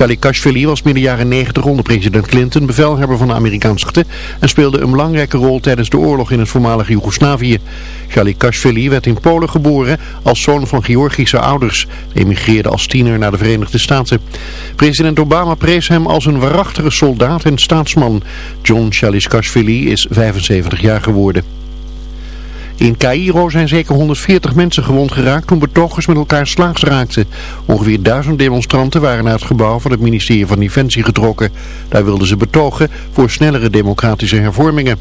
Shalikashvili was midden jaren 90 onder president Clinton bevelhebber van de Amerikaanse machten en speelde een belangrijke rol tijdens de oorlog in het voormalige Joegoslavië. Shalikashvili werd in Polen geboren als zoon van Georgische ouders. Emigreerde als tiener naar de Verenigde Staten. President Obama prees hem als een waarachtige soldaat en staatsman. John Shalikashvili is 75 jaar geworden. In Cairo zijn zeker 140 mensen gewond geraakt toen betogers met elkaar slaags raakten. Ongeveer duizend demonstranten waren naar het gebouw van het ministerie van Defensie getrokken. Daar wilden ze betogen voor snellere democratische hervormingen.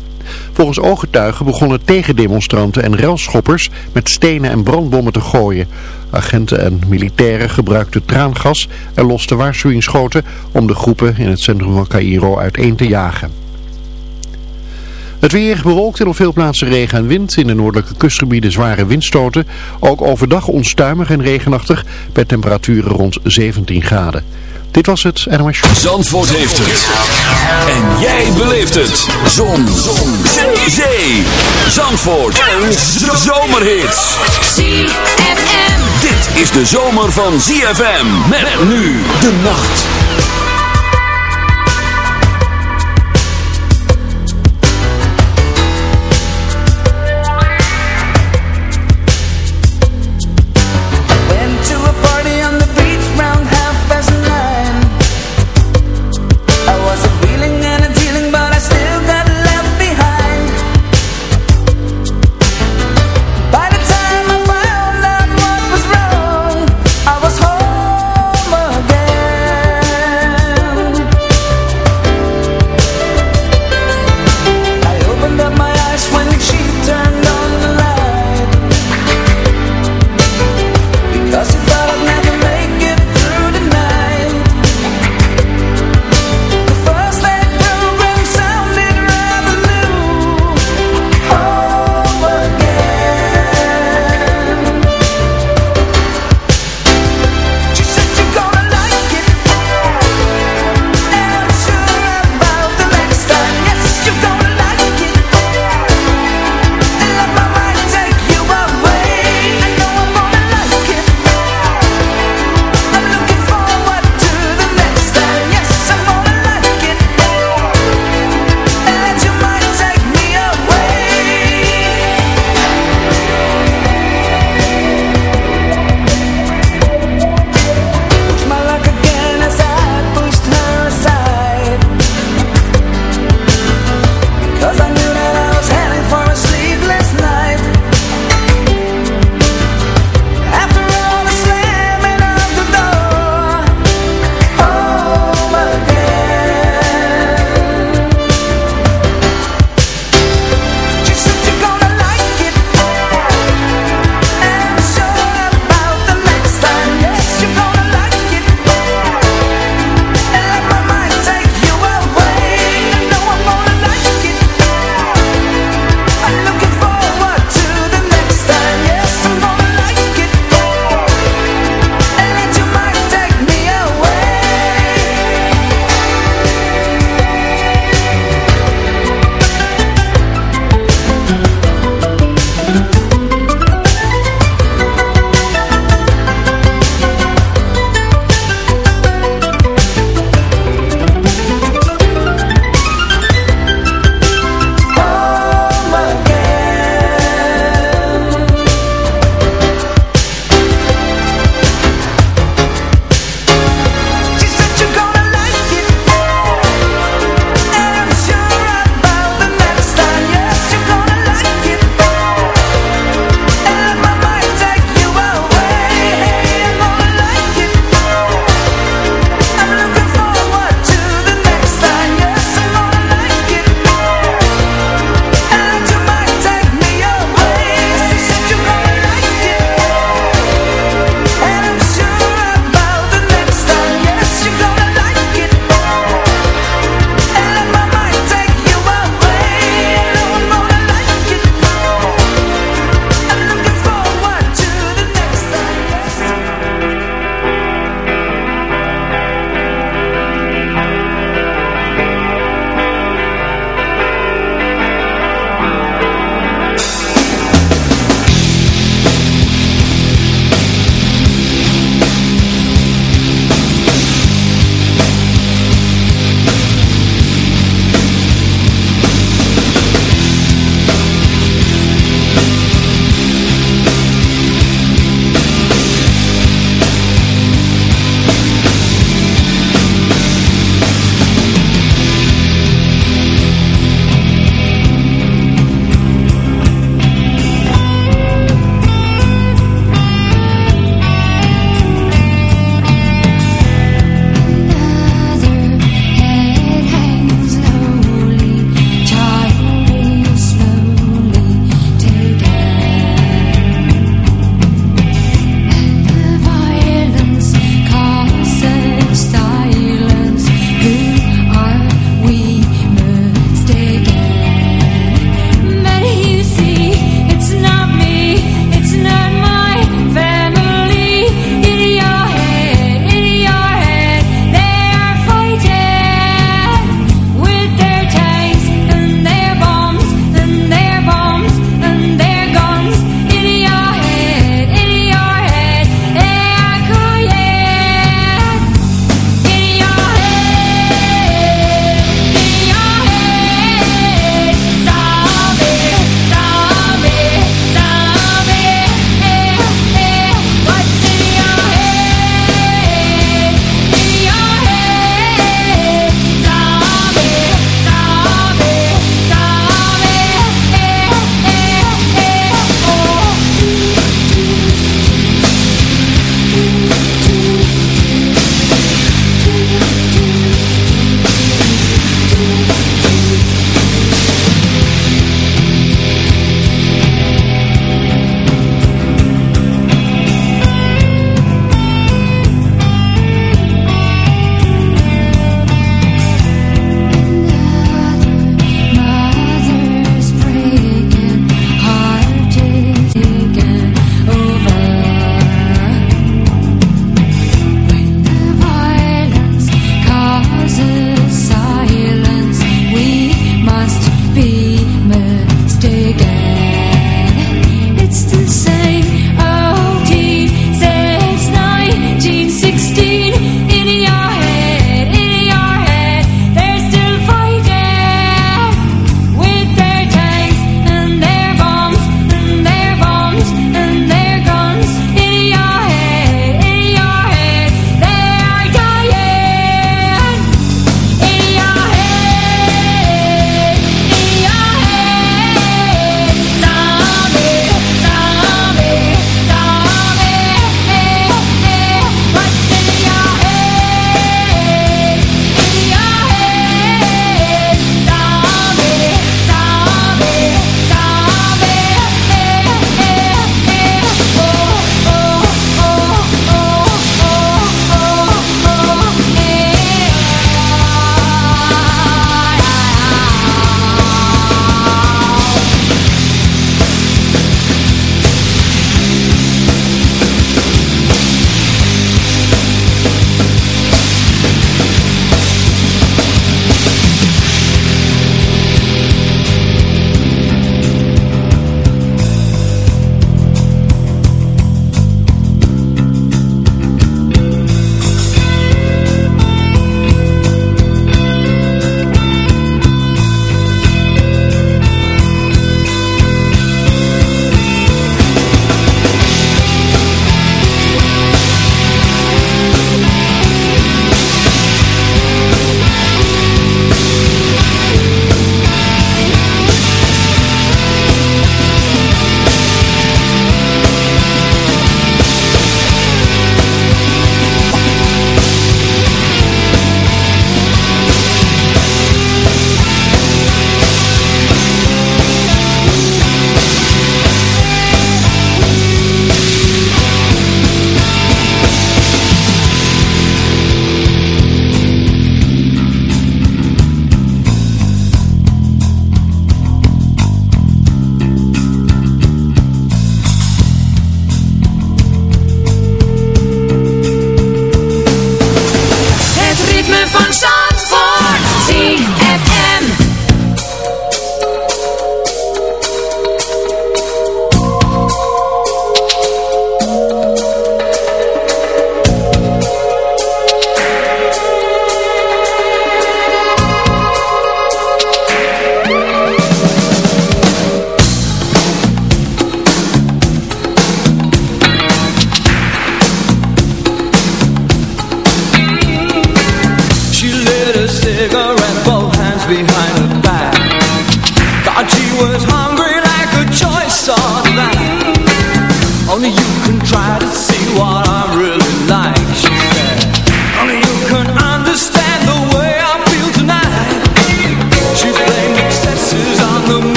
Volgens ooggetuigen begonnen tegendemonstranten en relschoppers met stenen en brandbommen te gooien. Agenten en militairen gebruikten traangas en losten waarschuwingsschoten om de groepen in het centrum van Cairo uiteen te jagen. Het weer bewolkt en op veel plaatsen regen en wind. In de noordelijke kustgebieden zware windstoten. Ook overdag onstuimig en regenachtig. Bij temperaturen rond 17 graden. Dit was het NOS Show. Zandvoort heeft het. En jij beleeft het. Zon. Zon. Zee. Zee. Zandvoort. Een zomerhit. ZFM. Dit is de zomer van ZFM. Met nu de nacht.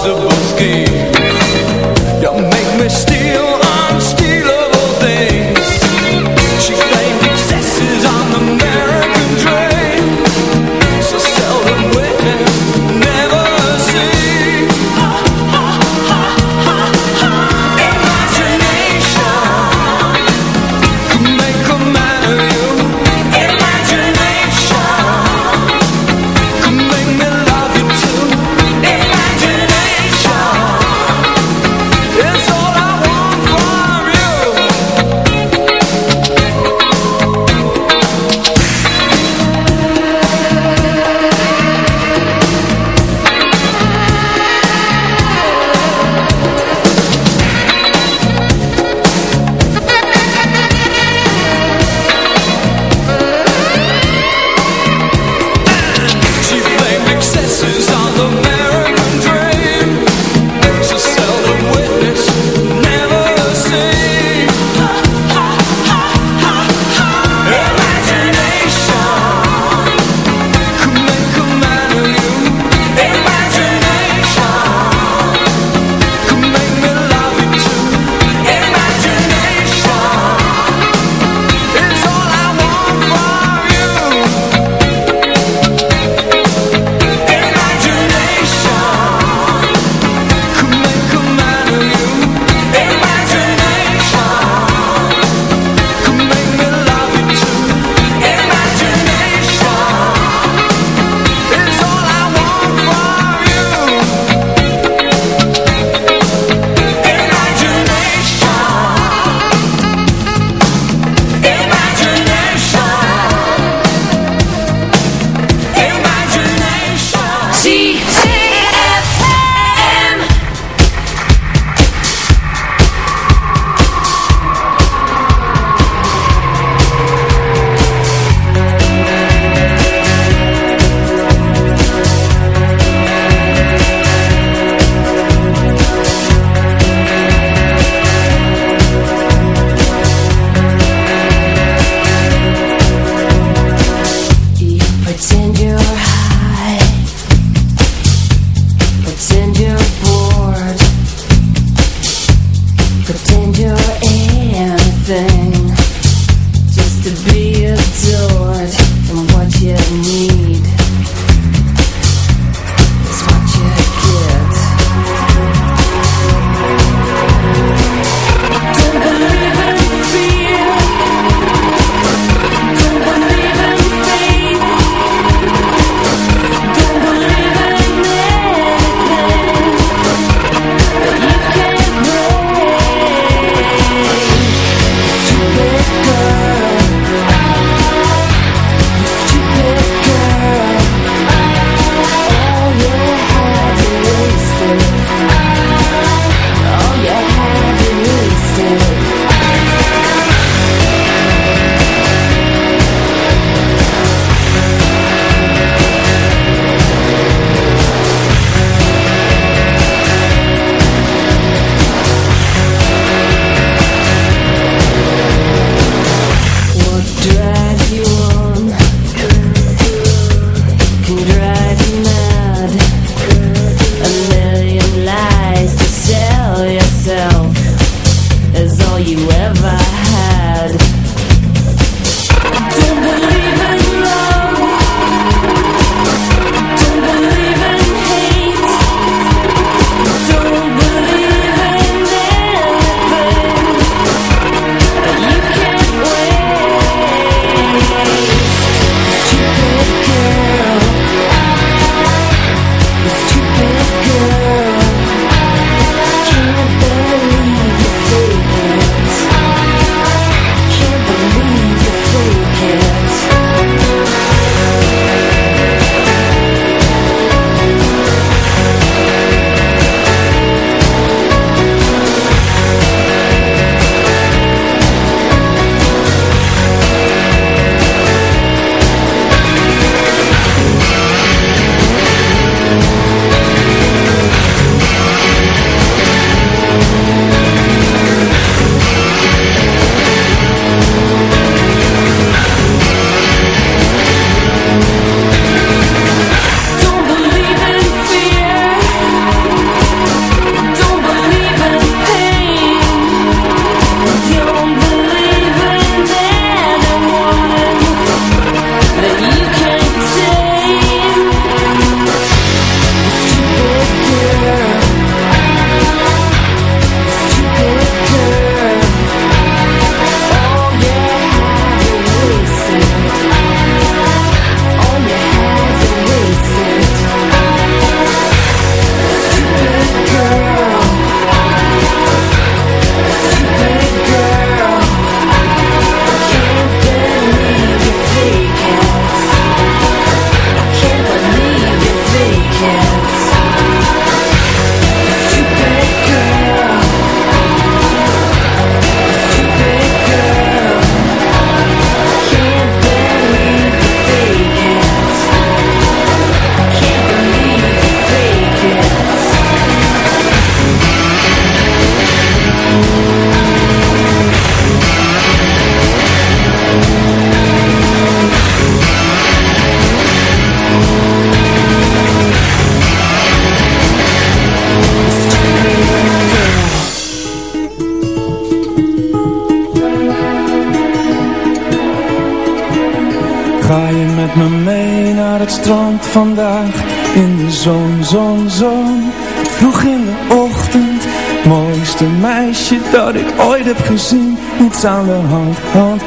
Buzabowski. Ik heb gezien. Iets aan de hand, hand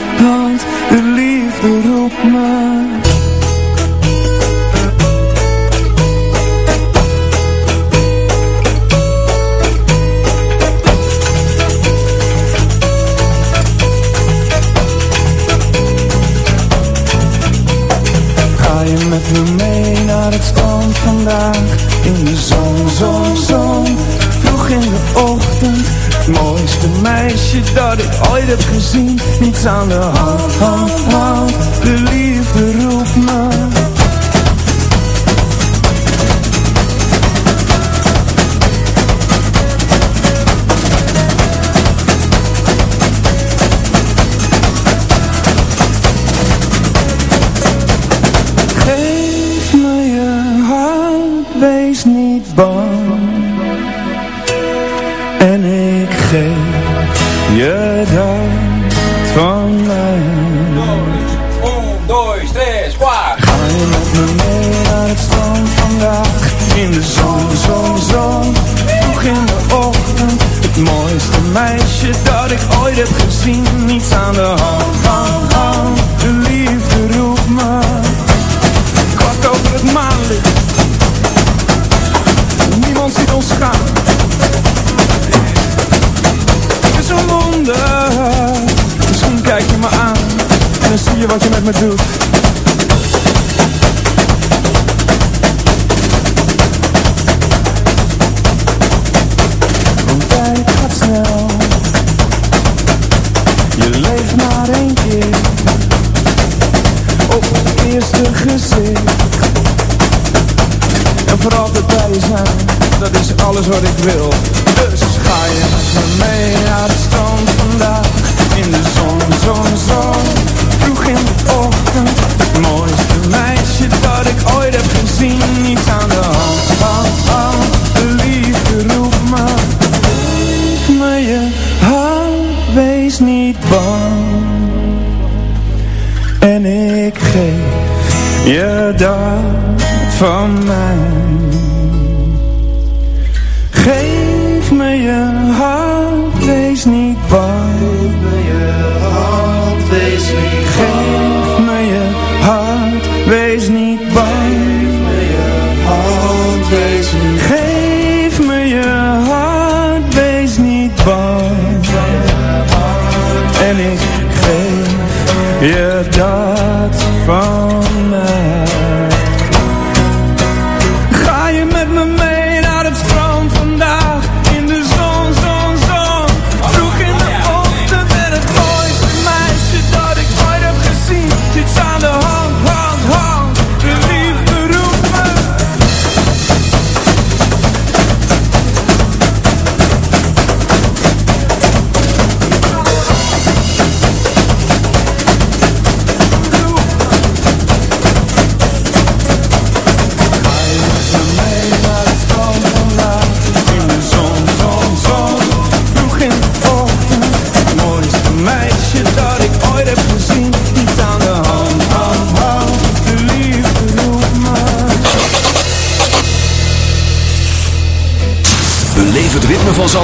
niets aan de hand, hand, hand. De liefde roept me. Geef me je hand, wees niet bang. En ik geef je dag van mij. 1, 2, 3, 4. Ga je met me mee naar het strand vandaag? In de zon, zon, zon. Vroeg in de ochtend. Het mooiste meisje dat ik ooit heb gezien. Niets aan de hand van. Funky Mad Medusa ik geef je dat van mij.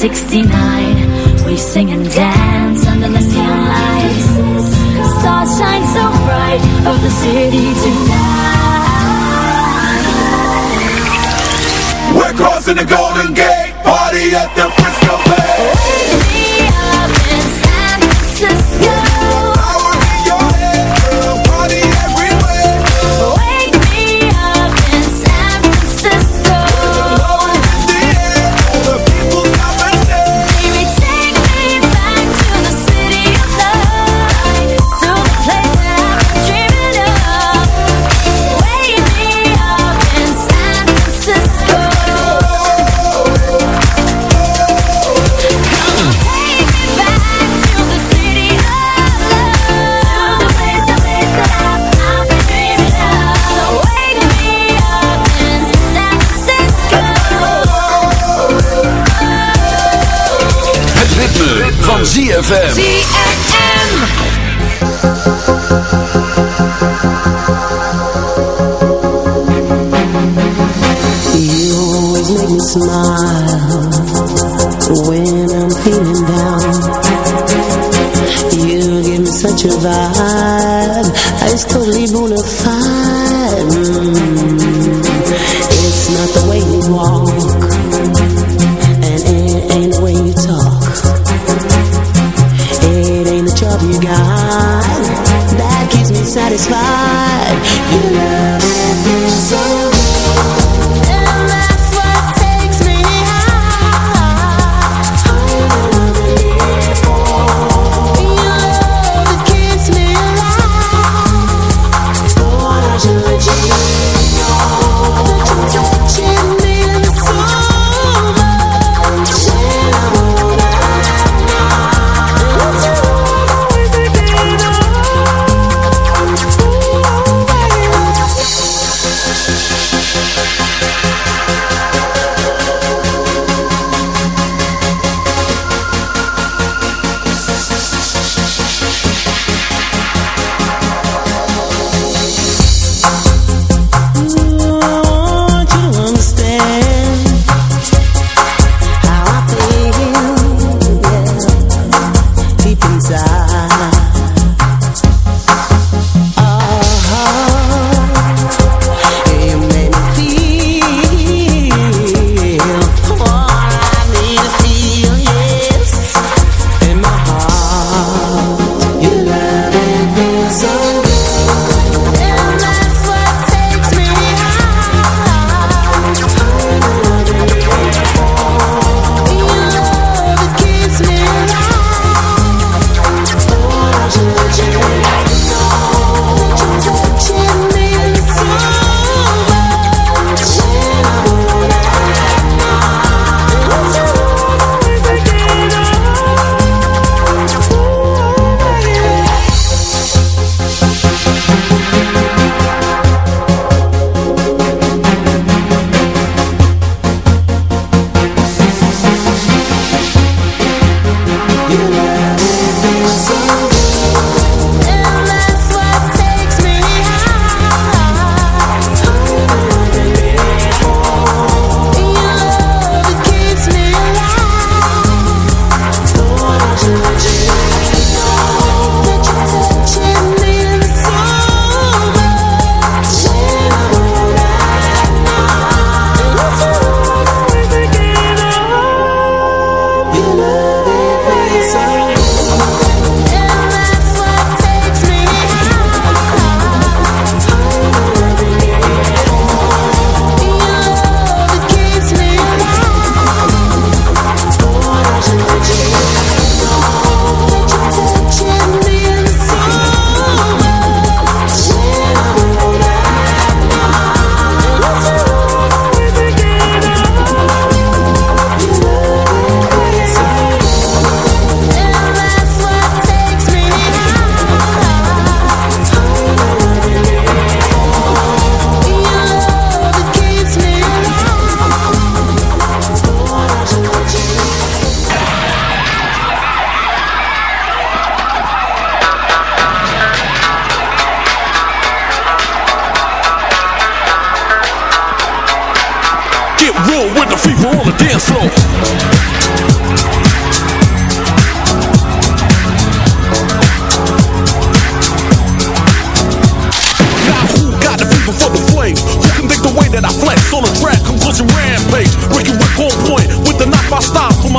69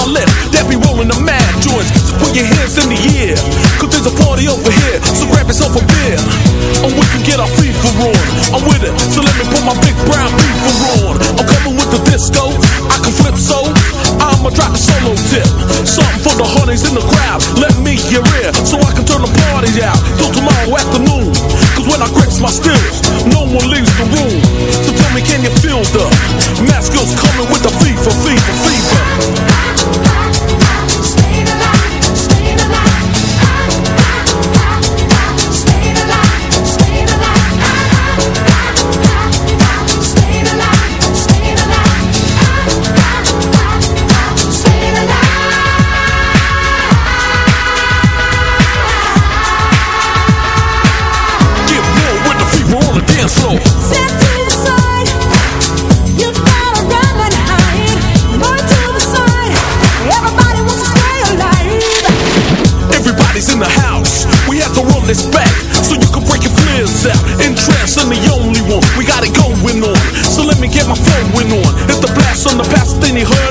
my left that be rolling the mad joints. So put your hands in the air, cause there's a party over here. So grab yourself a beer, and we can get our FIFA on. I'm with it, so let me put my big brown FIFA on. I'm coming with the disco, I can flip so. Drop a solo tip. Something for the honeys in the crowd. Let me hear it, so I can turn the party out till tomorrow afternoon. Cause when I grips my stills, no one leaves the room. So tell me, can you feel the mask coming with the fever, fever, fever? On. So you can break your friends up impress me the only one We got to go with no So let me get my on. The blast on the past thing you heard.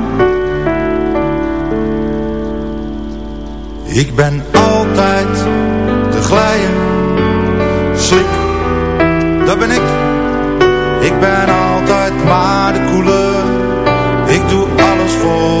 Ik ben altijd de glijer, slik, dat ben ik. Ik ben altijd maar de koele, ik doe alles voor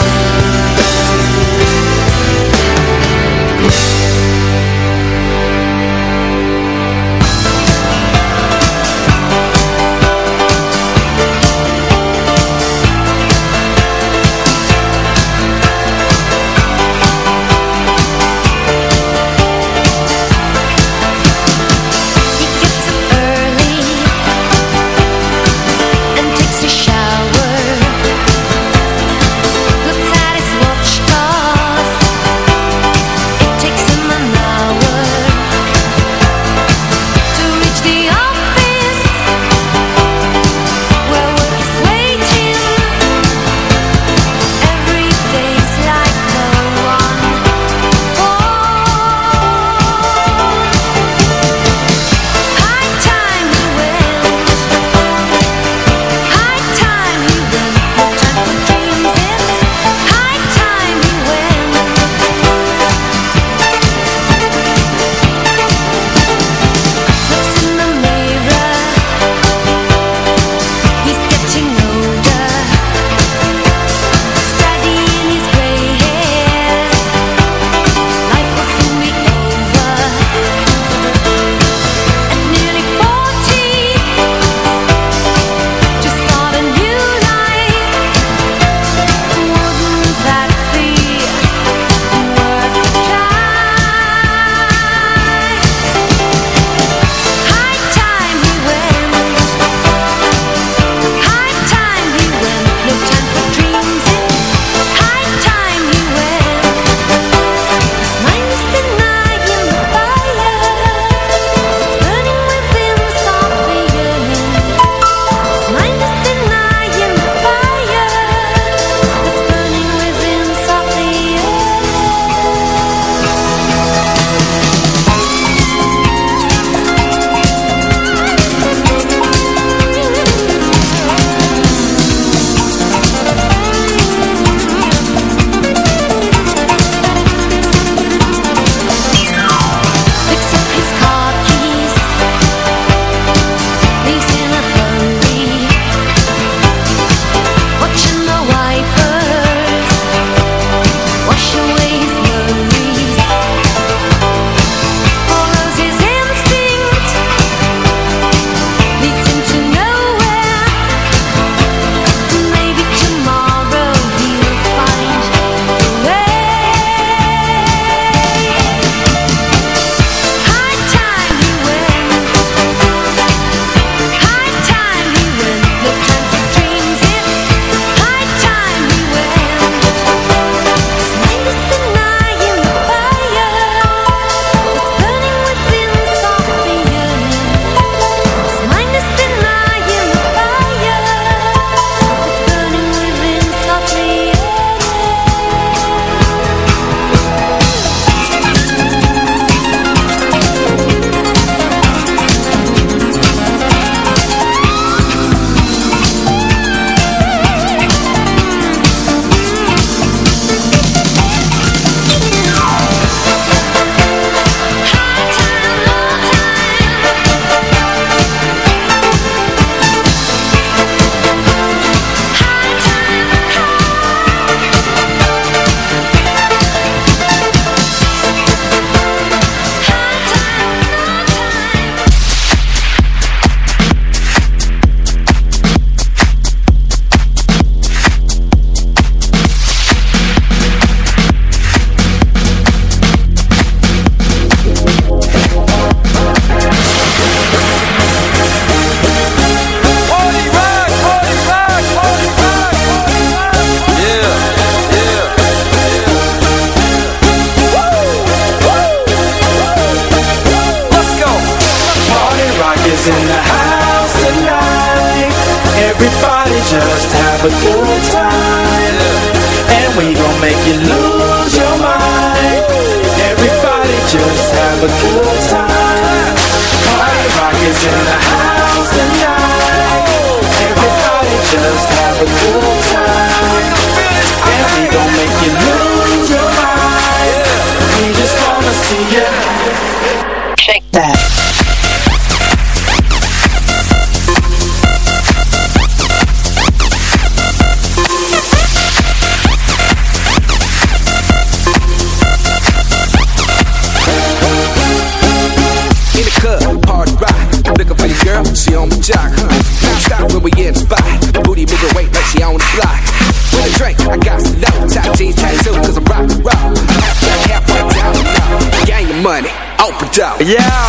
Yeah.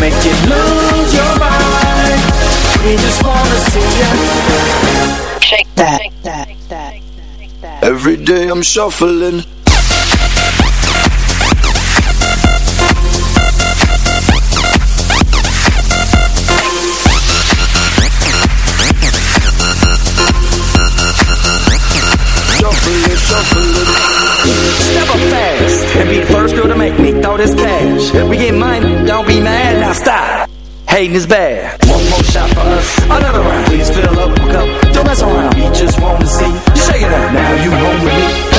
make you lose your mind. We just wanna see you shake that. Every day I'm shuffling. shuffling, shuffling. Step up fast and be the first this cash. We get money, don't be mad, now stop. Hating is bad. One more shot for us, another round. Please fill up my cup, don't mess around. We just wanna see Shake it up. Now you home with me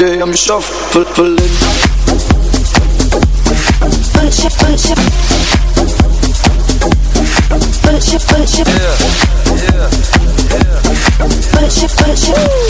day I'm shuffling Put your, punch your Put it, put it. Yeah, Put it,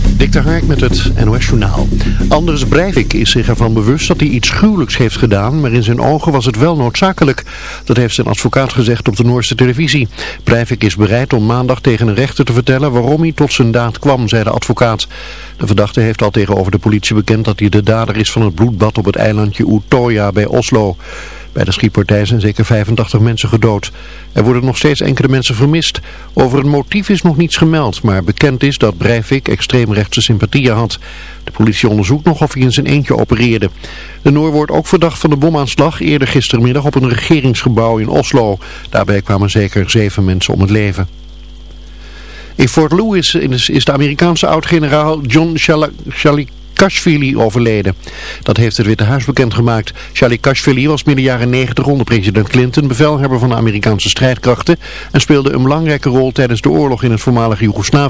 Dik met het NOS Journaal. Anders Breivik is zich ervan bewust dat hij iets gruwelijks heeft gedaan, maar in zijn ogen was het wel noodzakelijk. Dat heeft zijn advocaat gezegd op de Noorse televisie. Breivik is bereid om maandag tegen een rechter te vertellen waarom hij tot zijn daad kwam, zei de advocaat. De verdachte heeft al tegenover de politie bekend dat hij de dader is van het bloedbad op het eilandje Utoya bij Oslo. Bij de schietpartij zijn zeker 85 mensen gedood. Er worden nog steeds enkele mensen vermist. Over het motief is nog niets gemeld, maar bekend is dat Breivik extreemrechtse sympathieën had. De politie onderzoekt nog of hij in zijn eentje opereerde. De Noor wordt ook verdacht van de bomaanslag eerder gistermiddag op een regeringsgebouw in Oslo. Daarbij kwamen zeker zeven mensen om het leven. In Fort Lewis is de Amerikaanse oud-generaal John Shalikashvili overleden. Dat heeft het Witte Huis bekendgemaakt. Shalikashvili was midden jaren 90 onder president Clinton bevelhebber van de Amerikaanse strijdkrachten en speelde een belangrijke rol tijdens de oorlog in het voormalige Joegoslavië.